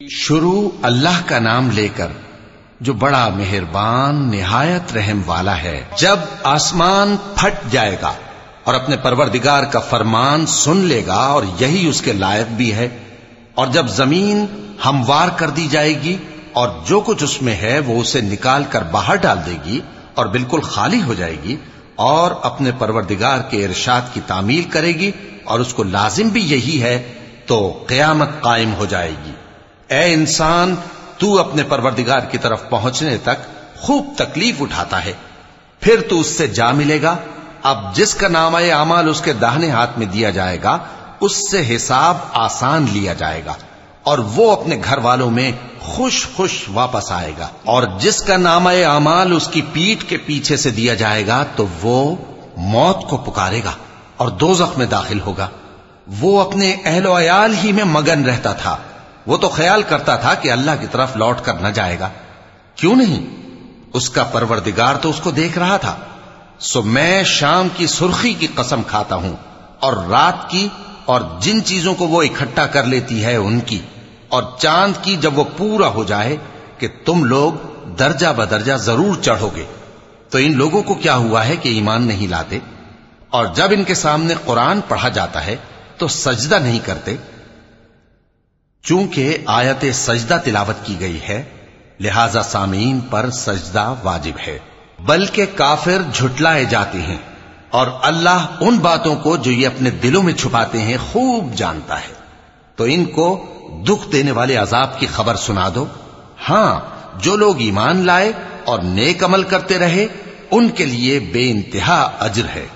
شروع اللہ کا نام لے کر، جو بڑا مہربان، نہایت رحم والا ہے۔ جب آسمان پھٹ جائے گا اور اپنے پروردگار کا فرمان سن لے گا اور یہی اس کے لائق بھی ہے، اور جب زمین ہموار کر دی جائے گی اور جو کچھ اس میں ہے وہ اسے نکال کر باہر ڈال دے گی اور بالکل خالی ہو جائے گی، اور اپنے پروردگار کے ارشاد کی تعمیل کرے گی اور اس کو لازم بھی یہی ہے، تو قیامت قائم ہو جائے گی۔ اے انسان، تو اپنے پروردگار کی طرف پہنچنے تک خوب تکلیف اٹھاتا ہے۔ پھر تو اس سے جا ملے گا۔ اب جس کا نام اعمال اس کے داہنے ہاتھ میں دیا جائے گا، اس سے حساب آسان لیا جائے گا اور وہ اپنے گھر والوں میں خوش خوش واپس آئے گا۔ اور جس کا نام اعمال اس کی پیٹ کے پیچھے سے دیا جائے گا، تو وہ موت کو پکارے گا اور دوزخ میں داخل ہوگا۔ وہ اپنے اہل و عیال ہی میں مگن رہتا تھا۔ وہ تو خیال کرتا تھا کہ اللہ کی طرف لوٹ کر نہ جائے گا۔ کیوں نہیں؟ اس کا پروردگار تو اس کو دیکھ رہا تھا۔ سو میں شام کی سرخی کی قسم کھاتا ہوں اور رات کی اور جن چیزوں کو وہ اکٹھا کر لیتی ہے ان کی۔ اور چاند کی جب وہ پورا ہو جائے کہ تم لوگ درجہ بدرجہ ضرور چڑھو گے۔ تو ان لوگوں کو کیا ہوا ہے کہ ایمان نہیں لاتے؟ اور جب ان کے سامنے قرآن پڑھا جاتا ہے تو سجدہ نہیں کرتے چونکہ آیت سجدہ تلاوت کی گئی ہے، لہذا سامعین پر سجدہ واجب ہے۔ بلکہ کافر جھٹلائے جاتے ہیں اور اللہ ان باتوں کو جو یہ اپنے دلوں میں چھپاتے ہیں خوب جانتا ہے۔ تو ان کو دکھ دینے والے عذاب کی خبر سنا دو۔ ہاں جو لوگ ایمان لائے اور نیک عمل کرتے رہے، ان کے لیے بے انتہا اجر ہے۔